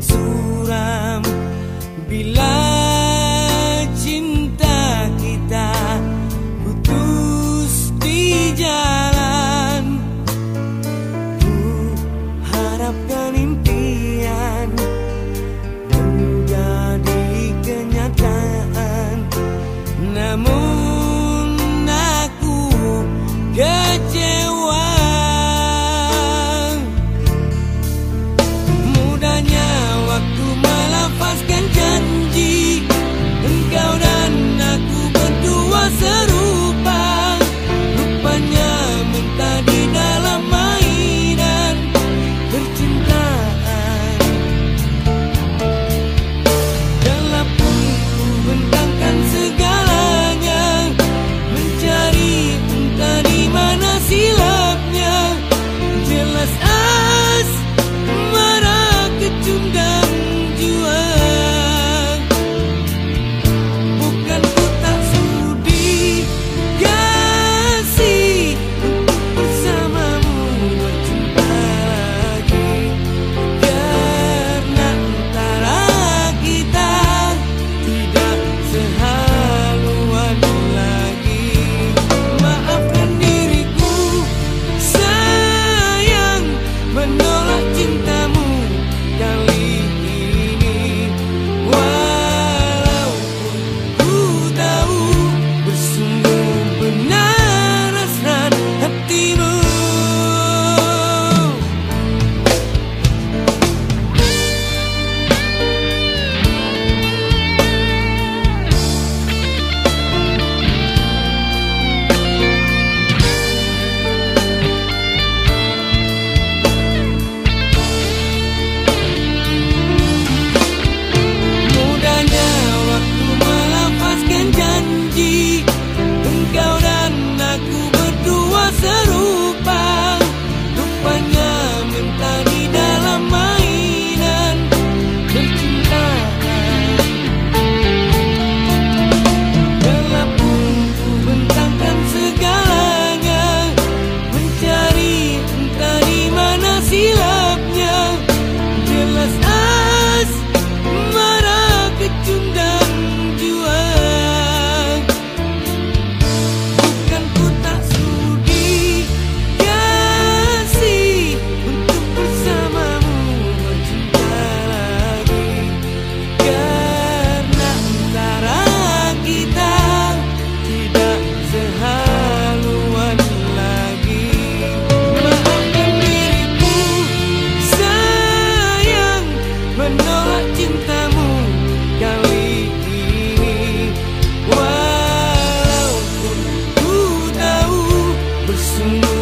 suram. Bila see